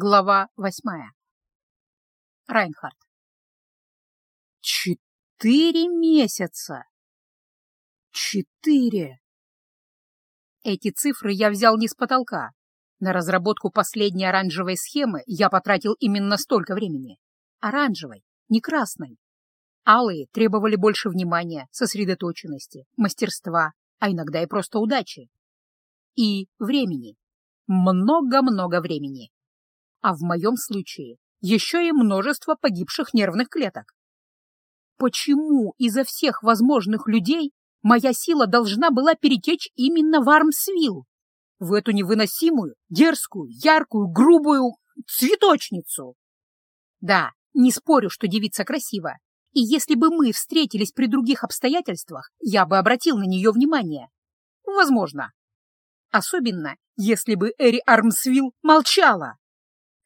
Глава восьмая. Райнхард. Четыре месяца! Четыре! Эти цифры я взял не с потолка. На разработку последней оранжевой схемы я потратил именно столько времени. Оранжевой, не красной. Алые требовали больше внимания, сосредоточенности, мастерства, а иногда и просто удачи. И времени. Много-много времени а в моем случае еще и множество погибших нервных клеток. Почему изо всех возможных людей моя сила должна была перетечь именно в Армсвилл, в эту невыносимую, дерзкую, яркую, грубую цветочницу? Да, не спорю, что девица красива, и если бы мы встретились при других обстоятельствах, я бы обратил на нее внимание. Возможно. Особенно, если бы Эри Армсвилл молчала.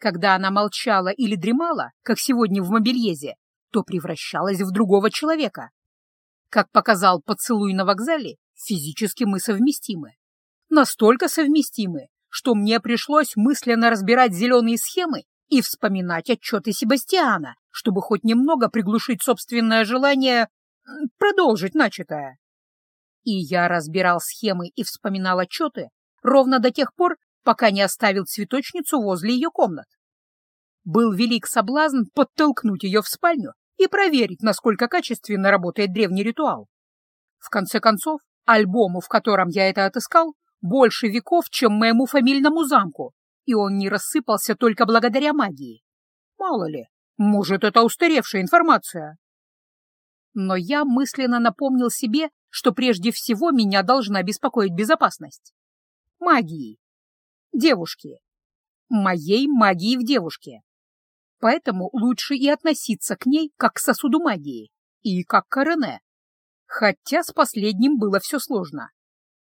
Когда она молчала или дремала, как сегодня в мобильезе, то превращалась в другого человека. Как показал поцелуй на вокзале, физически мы совместимы. Настолько совместимы, что мне пришлось мысленно разбирать зеленые схемы и вспоминать отчеты Себастьяна, чтобы хоть немного приглушить собственное желание продолжить начатое. И я разбирал схемы и вспоминал отчеты ровно до тех пор, пока не оставил цветочницу возле ее комнат. Был велик соблазн подтолкнуть ее в спальню и проверить, насколько качественно работает древний ритуал. В конце концов, альбому, в котором я это отыскал, больше веков, чем моему фамильному замку, и он не рассыпался только благодаря магии. Мало ли, может, это устаревшая информация. Но я мысленно напомнил себе, что прежде всего меня должна беспокоить безопасность. Магии. Девушки. Моей магии в девушке. Поэтому лучше и относиться к ней как к сосуду магии и как к Рене. Хотя с последним было все сложно.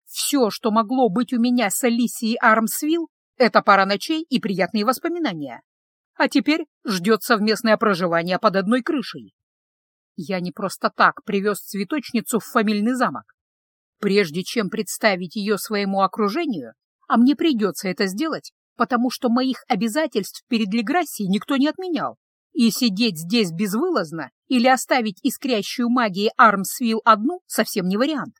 Все, что могло быть у меня с Алисией Армсвилл, это пара ночей и приятные воспоминания. А теперь ждет совместное проживание под одной крышей. Я не просто так привез цветочницу в фамильный замок. Прежде чем представить ее своему окружению, а мне придется это сделать, потому что моих обязательств перед Леграссией никто не отменял, и сидеть здесь безвылазно или оставить искрящую магией Армсвилл одну совсем не вариант.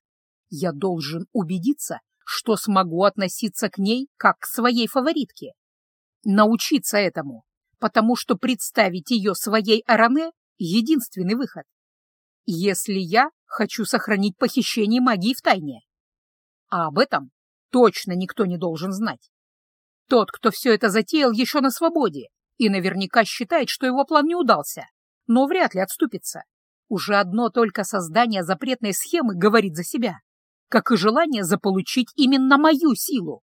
Я должен убедиться, что смогу относиться к ней как к своей фаворитке. Научиться этому, потому что представить ее своей Аране — единственный выход. Если я хочу сохранить похищение магии в тайне. А об этом точно никто не должен знать. Тот, кто все это затеял, еще на свободе и наверняка считает, что его план не удался, но вряд ли отступится. Уже одно только создание запретной схемы говорит за себя, как и желание заполучить именно мою силу.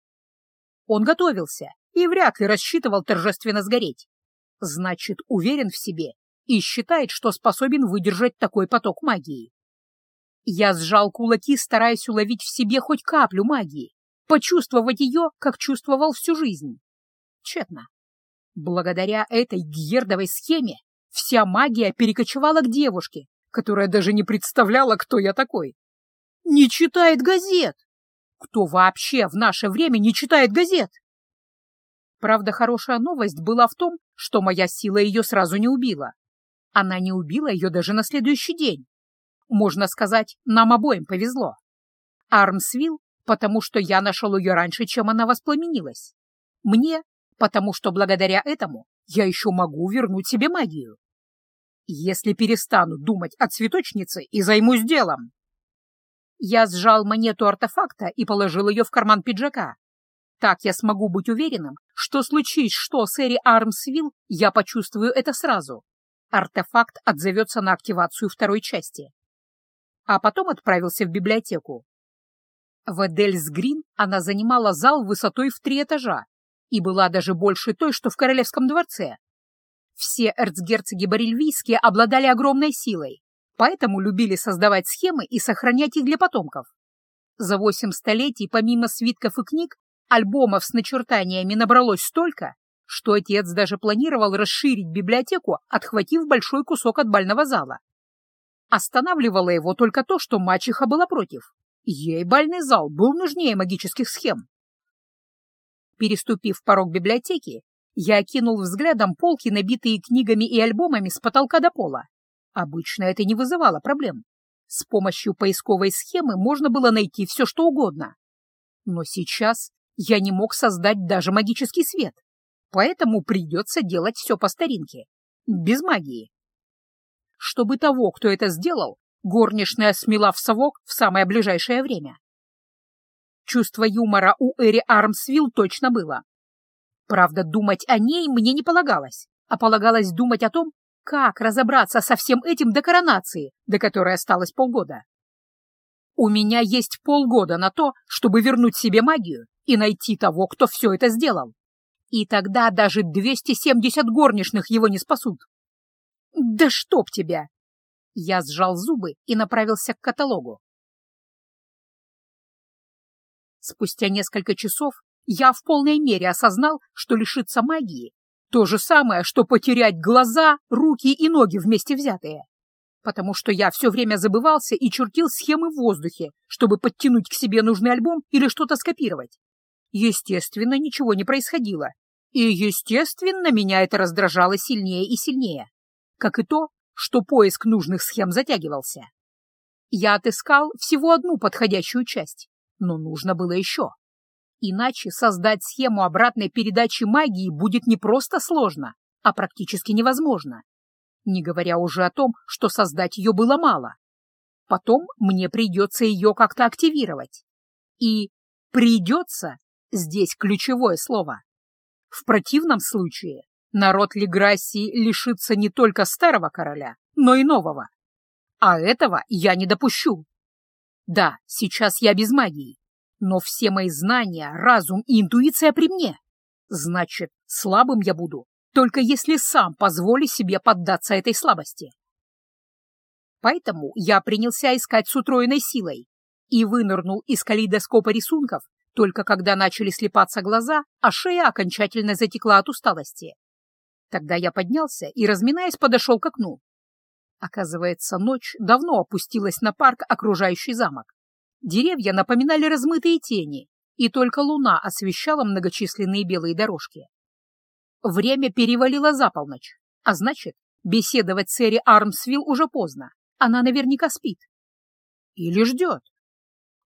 Он готовился и вряд ли рассчитывал торжественно сгореть. Значит, уверен в себе и считает, что способен выдержать такой поток магии. Я сжал кулаки, стараясь уловить в себе хоть каплю магии, почувствовать ее, как чувствовал всю жизнь. Тщетно. Благодаря этой гердовой схеме вся магия перекочевала к девушке, которая даже не представляла, кто я такой. Не читает газет. Кто вообще в наше время не читает газет? Правда, хорошая новость была в том, что моя сила ее сразу не убила. Она не убила ее даже на следующий день. Можно сказать, нам обоим повезло. Армсвилл потому что я нашел ее раньше, чем она воспламенилась. Мне, потому что благодаря этому я еще могу вернуть себе магию. Если перестану думать о цветочнице и займусь делом. Я сжал монету артефакта и положил ее в карман пиджака. Так я смогу быть уверенным, что случись что с Эри Армсвилл, я почувствую это сразу. Артефакт отзовется на активацию второй части. А потом отправился в библиотеку. В Эдельс-Грин она занимала зал высотой в три этажа и была даже больше той, что в Королевском дворце. Все эрцгерцоги Барельвийские обладали огромной силой, поэтому любили создавать схемы и сохранять их для потомков. За восемь столетий, помимо свитков и книг, альбомов с начертаниями набралось столько, что отец даже планировал расширить библиотеку, отхватив большой кусок от бального зала. Останавливало его только то, что мачеха была против. Ей бальный зал был нужнее магических схем. Переступив порог библиотеки, Я окинул взглядом полки, набитые книгами и альбомами с потолка до пола. Обычно это не вызывало проблем. С помощью поисковой схемы можно было найти все, что угодно. Но сейчас я не мог создать даже магический свет, поэтому придется делать все по старинке, без магии. Чтобы того, кто это сделал, горничная смела в совок в самое ближайшее время. Чувство юмора у Эри Армсвилл точно было. Правда, думать о ней мне не полагалось, а полагалось думать о том, как разобраться со всем этим до коронации, до которой осталось полгода. У меня есть полгода на то, чтобы вернуть себе магию и найти того, кто все это сделал. И тогда даже 270 горничных его не спасут. Да чтоб тебя! Я сжал зубы и направился к каталогу. Спустя несколько часов я в полной мере осознал, что лишиться магии — то же самое, что потерять глаза, руки и ноги вместе взятые. Потому что я все время забывался и чертил схемы в воздухе, чтобы подтянуть к себе нужный альбом или что-то скопировать. Естественно, ничего не происходило. И, естественно, меня это раздражало сильнее и сильнее. Как и то, что поиск нужных схем затягивался. Я отыскал всего одну подходящую часть, но нужно было еще. Иначе создать схему обратной передачи магии будет не просто сложно, а практически невозможно. Не говоря уже о том, что создать ее было мало. Потом мне придется ее как-то активировать. И «придется» здесь ключевое слово. В противном случае народ Леграссии лишится не только старого короля, но и нового. А этого я не допущу. Да, сейчас я без магии, но все мои знания, разум и интуиция при мне. Значит, слабым я буду, только если сам позволю себе поддаться этой слабости. Поэтому я принялся искать с утроенной силой и вынырнул из калейдоскопа рисунков, только когда начали слепаться глаза, а шея окончательно затекла от усталости. Тогда я поднялся и, разминаясь, подошел к окну. Оказывается, ночь давно опустилась на парк, окружающий замок. Деревья напоминали размытые тени, и только луна освещала многочисленные белые дорожки. Время перевалило за полночь, а значит, беседовать с Эри Армсвилл уже поздно. Она наверняка спит. Или ждет.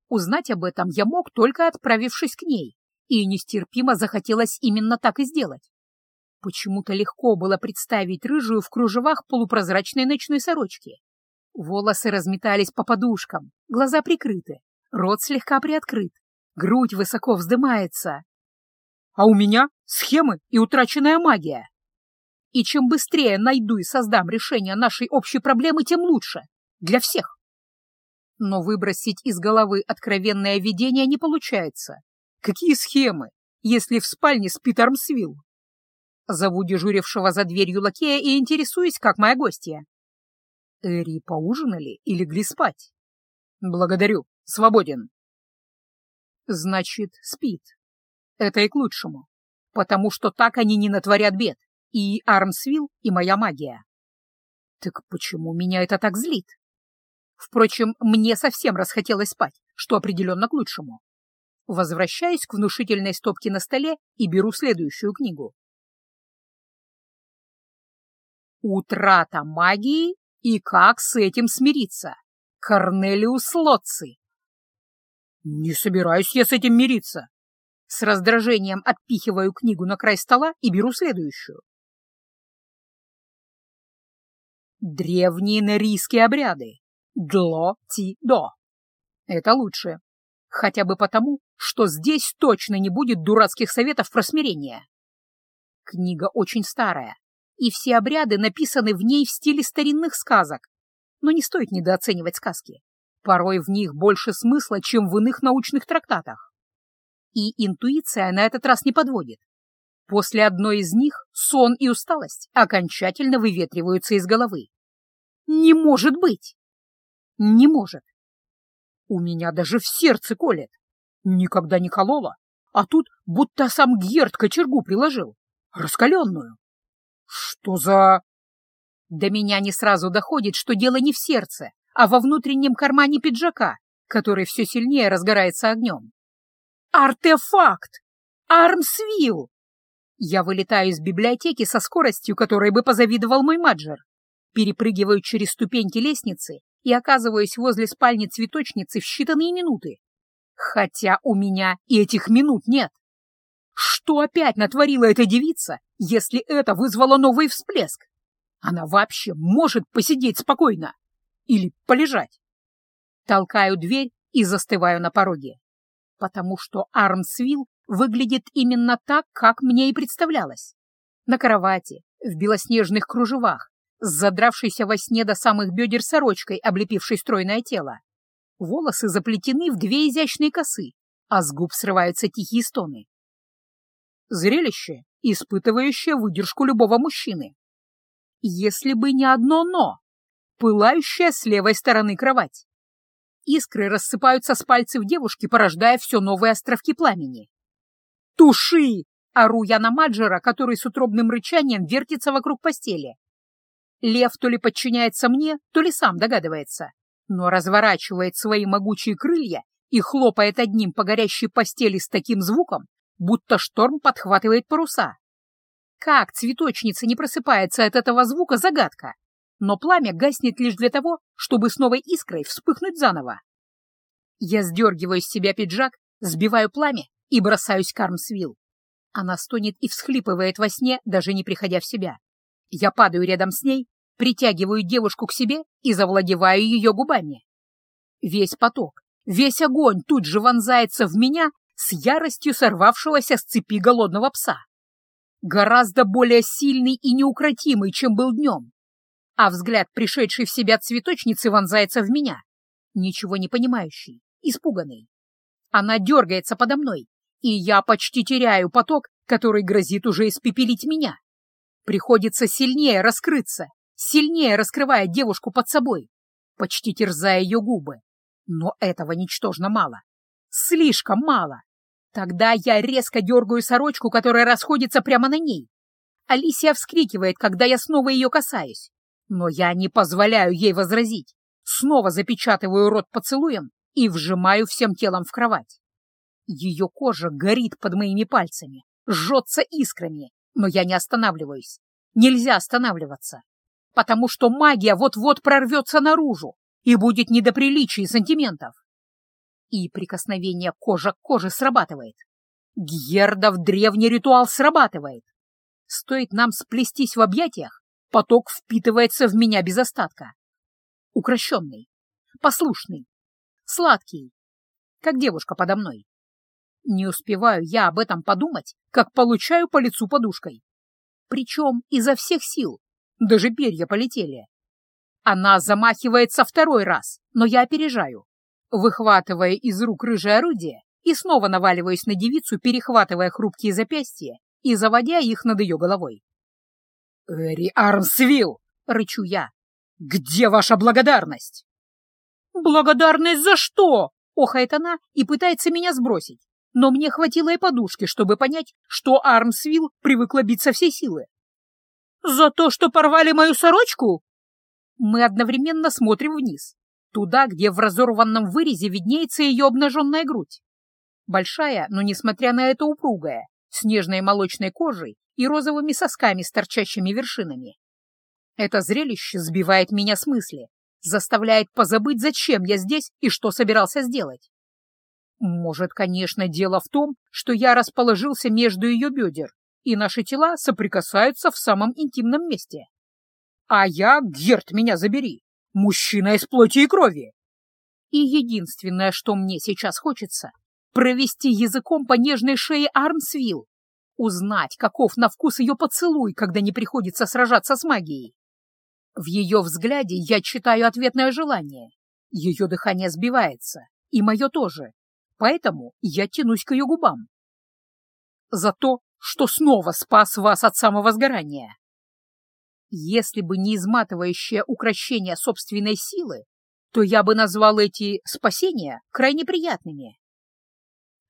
Узнать об этом я мог, только отправившись к ней, и нестерпимо захотелось именно так и сделать. Почему-то легко было представить рыжую в кружевах полупрозрачной ночной сорочки. Волосы разметались по подушкам, глаза прикрыты, рот слегка приоткрыт, грудь высоко вздымается. А у меня схемы и утраченная магия. И чем быстрее найду и создам решение нашей общей проблемы, тем лучше. Для всех. Но выбросить из головы откровенное видение не получается. Какие схемы, если в спальне спит Армсвилл? Зову дежурившего за дверью лакея и интересуюсь, как моя гостья. Эри поужинали и легли спать? Благодарю, свободен. Значит, спит. Это и к лучшему, потому что так они не натворят бед, и Армсвилл, и моя магия. Так почему меня это так злит? Впрочем, мне совсем расхотелось спать, что определенно к лучшему. Возвращаюсь к внушительной стопке на столе и беру следующую книгу. Утрата магии и как с этим смириться. Корнелиус Лотци. Не собираюсь я с этим мириться. С раздражением отпихиваю книгу на край стола и беру следующую. Древние нерийские обряды. Дло-ти-до. Это лучше. Хотя бы потому, что здесь точно не будет дурацких советов про смирение. Книга очень старая, и все обряды написаны в ней в стиле старинных сказок. Но не стоит недооценивать сказки. Порой в них больше смысла, чем в иных научных трактатах. И интуиция на этот раз не подводит. После одной из них сон и усталость окончательно выветриваются из головы. Не может быть! Не может. У меня даже в сердце колет. Никогда не кололо, а тут будто сам Герд кочергу приложил, раскаленную. Что за... До меня не сразу доходит, что дело не в сердце, а во внутреннем кармане пиджака, который все сильнее разгорается огнем. Артефакт! Армсвилл! Я вылетаю из библиотеки со скоростью, которой бы позавидовал мой маджер, перепрыгиваю через ступеньки лестницы и оказываюсь возле спальни цветочницы в считанные минуты. Хотя у меня и этих минут нет. Что опять натворила эта девица, если это вызвало новый всплеск? Она вообще может посидеть спокойно или полежать? Толкаю дверь и застываю на пороге, потому что Армсвилл выглядит именно так, как мне и представлялось. На кровати, в белоснежных кружевах, с задравшейся во сне до самых бедер сорочкой, облепившей стройное тело. Волосы заплетены в две изящные косы, а с губ срываются тихие стоны. Зрелище, испытывающее выдержку любого мужчины. Если бы не одно «но», пылающая с левой стороны кровать. Искры рассыпаются с пальцев девушки, порождая все новые островки пламени. «Туши!» — ору я на Маджера, который с утробным рычанием вертится вокруг постели. Лев то ли подчиняется мне, то ли сам догадывается, но разворачивает свои могучие крылья и хлопает одним по горящей постели с таким звуком, будто шторм подхватывает паруса. Как цветочница не просыпается от этого звука — загадка, но пламя гаснет лишь для того, чтобы с новой искрой вспыхнуть заново. Я сдергиваю с себя пиджак, сбиваю пламя и бросаюсь к Армсвилл. Она стонет и всхлипывает во сне, даже не приходя в себя. Я падаю рядом с ней, притягиваю девушку к себе и завладеваю ее губами. Весь поток, весь огонь тут же вонзается в меня с яростью сорвавшегося с цепи голодного пса. Гораздо более сильный и неукротимый, чем был днем. А взгляд, пришедший в себя цветочницы, вонзается в меня, ничего не понимающий, испуганный. Она дергается подо мной, и я почти теряю поток, который грозит уже испепелить меня. Приходится сильнее раскрыться, сильнее раскрывая девушку под собой, почти терзая ее губы. Но этого ничтожно мало. Слишком мало. Тогда я резко дергаю сорочку, которая расходится прямо на ней. Алисия вскрикивает, когда я снова ее касаюсь. Но я не позволяю ей возразить. Снова запечатываю рот поцелуем и вжимаю всем телом в кровать. Ее кожа горит под моими пальцами, жжется искрами, но я не останавливаюсь. Нельзя останавливаться, потому что магия вот-вот прорвется наружу и будет не до приличий сантиментов и прикосновение кожа к коже срабатывает. Гьердов древний ритуал срабатывает. Стоит нам сплестись в объятиях, поток впитывается в меня без остатка. Укращенный, послушный, сладкий, как девушка подо мной. Не успеваю я об этом подумать, как получаю по лицу подушкой. Причем изо всех сил, даже перья полетели. Она замахивается второй раз, но я опережаю выхватывая из рук рыжее орудие и снова наваливаясь на девицу, перехватывая хрупкие запястья и заводя их над ее головой. «Эри Армсвилл!» — рычу я. «Где ваша благодарность?» «Благодарность за что?» — охает она и пытается меня сбросить. Но мне хватило и подушки, чтобы понять, что Армсвилл привыкла бить со всей силы. «За то, что порвали мою сорочку?» Мы одновременно смотрим вниз туда, где в разорванном вырезе виднеется ее обнаженная грудь. Большая, но, несмотря на это, упругая, с нежной молочной кожей и розовыми сосками с торчащими вершинами. Это зрелище сбивает меня с мысли, заставляет позабыть, зачем я здесь и что собирался сделать. Может, конечно, дело в том, что я расположился между ее бедер, и наши тела соприкасаются в самом интимном месте. А я, Герт, меня забери, Мужчина из плоти и крови. И единственное, что мне сейчас хочется, провести языком по нежной шее Армсвилл, узнать, каков на вкус ее поцелуй, когда не приходится сражаться с магией. В ее взгляде я читаю ответное желание. Ее дыхание сбивается, и мое тоже, поэтому я тянусь к ее губам. За то, что снова спас вас от самого сгорания. Если бы не изматывающее укращение собственной силы, то я бы назвал эти спасения крайне приятными.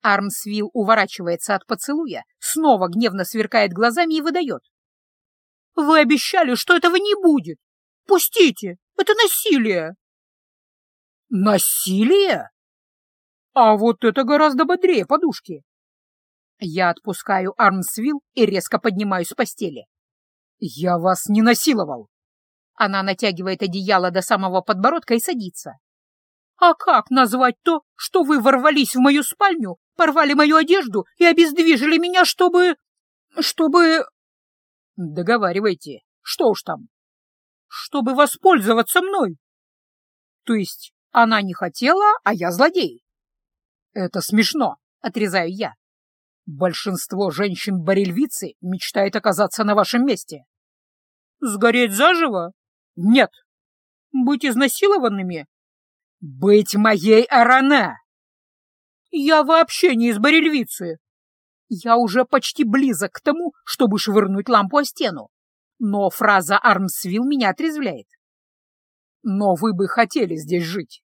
Армсвилл уворачивается от поцелуя, снова гневно сверкает глазами и выдает. «Вы обещали, что этого не будет! Пустите! Это насилие!» «Насилие? А вот это гораздо бодрее подушки!» Я отпускаю Армсвилл и резко поднимаюсь с постели. «Я вас не насиловал!» Она натягивает одеяло до самого подбородка и садится. «А как назвать то, что вы ворвались в мою спальню, порвали мою одежду и обездвижили меня, чтобы... чтобы...» «Договаривайте. Что уж там?» «Чтобы воспользоваться мной». «То есть она не хотела, а я злодей?» «Это смешно», — отрезаю я. «Большинство женщин-барельвицы мечтает оказаться на вашем месте». «Сгореть заживо?» «Нет». «Быть изнасилованными?» «Быть моей Аране!» «Я вообще не из барельвицы!» Я уже почти близок к тому, чтобы швырнуть лампу о стену. Но фраза «Армсвилл» меня отрезвляет. «Но вы бы хотели здесь жить».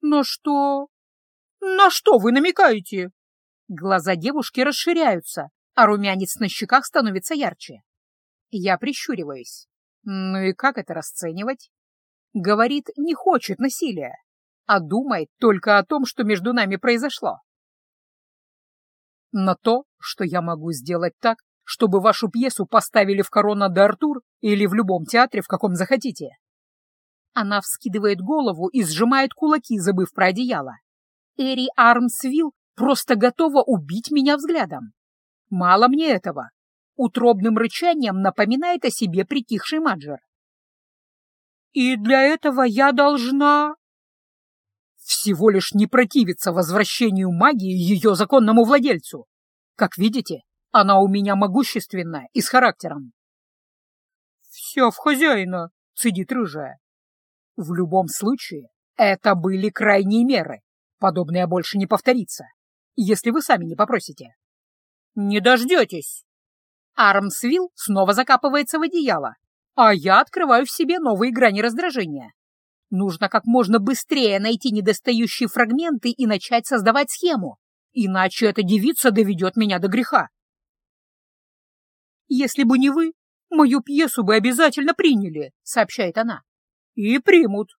«Но что? На что вы намекаете?» Глаза девушки расширяются, а румянец на щеках становится ярче. Я прищуриваюсь. Ну и как это расценивать? Говорит, не хочет насилия, а думает только о том, что между нами произошло. На то, что я могу сделать так, чтобы вашу пьесу поставили в Корона де Артур или в любом театре, в каком захотите. Она вскидывает голову и сжимает кулаки, забыв про одеяло. Эри Армсвилл просто готова убить меня взглядом. Мало мне этого. Утробным рычанием напоминает о себе притихший Маджер. И для этого я должна... Всего лишь не противиться возвращению магии ее законному владельцу. Как видите, она у меня могущественная и с характером. «Вся в хозяина», — цедит рыжая. В любом случае, это были крайние меры. Подобное больше не повторится, если вы сами не попросите. Не дождетесь. Армсвилл снова закапывается в одеяло, а я открываю в себе новые грани раздражения. Нужно как можно быстрее найти недостающие фрагменты и начать создавать схему, иначе эта девица доведет меня до греха. «Если бы не вы, мою пьесу бы обязательно приняли», — сообщает она. «И примут».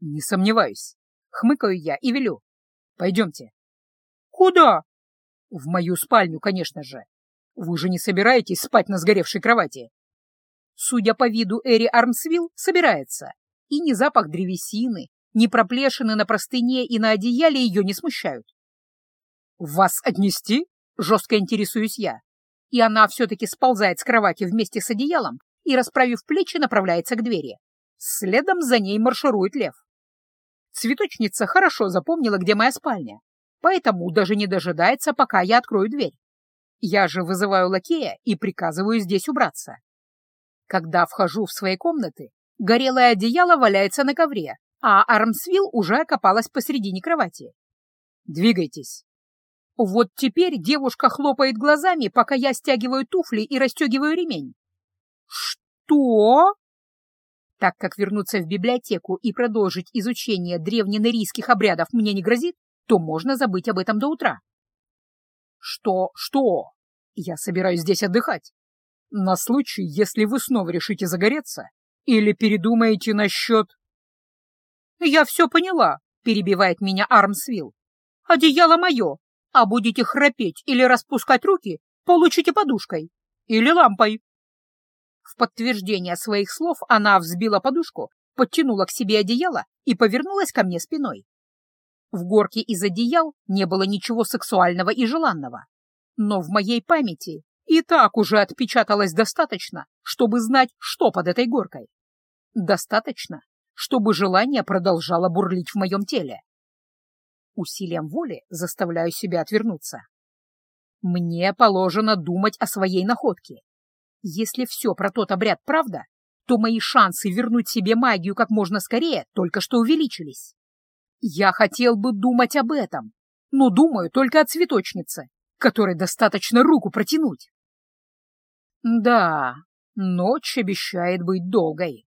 «Не сомневаюсь», — хмыкаю я и велю. «Пойдемте». «Куда?» «В мою спальню, конечно же. Вы же не собираетесь спать на сгоревшей кровати?» Судя по виду, Эри Армсвилл собирается, и ни запах древесины, ни проплешины на простыне и на одеяле ее не смущают. «Вас отнести?» — жестко интересуюсь я. И она все-таки сползает с кровати вместе с одеялом и, расправив плечи, направляется к двери. Следом за ней марширует лев. Цветочница хорошо запомнила, где моя спальня, поэтому даже не дожидается, пока я открою дверь. Я же вызываю лакея и приказываю здесь убраться. Когда вхожу в свои комнаты, горелое одеяло валяется на ковре, а Армсвилл уже окопалась посредине кровати. «Двигайтесь!» Вот теперь девушка хлопает глазами, пока я стягиваю туфли и расстегиваю ремень. «Что?» Так как вернуться в библиотеку и продолжить изучение древненерийских обрядов мне не грозит, то можно забыть об этом до утра. «Что? Что? Я собираюсь здесь отдыхать. На случай, если вы снова решите загореться или передумаете насчет...» «Я все поняла», — перебивает меня Армсвилл. «Одеяло мое, а будете храпеть или распускать руки, получите подушкой или лампой». В подтверждение своих слов она взбила подушку, подтянула к себе одеяло и повернулась ко мне спиной. В горке из одеял не было ничего сексуального и желанного, но в моей памяти и так уже отпечаталось достаточно, чтобы знать, что под этой горкой. Достаточно, чтобы желание продолжало бурлить в моем теле. Усилием воли заставляю себя отвернуться. Мне положено думать о своей находке. Если все про тот обряд правда, то мои шансы вернуть себе магию как можно скорее только что увеличились. Я хотел бы думать об этом, но думаю только о цветочнице, которой достаточно руку протянуть. Да, ночь обещает быть долгой.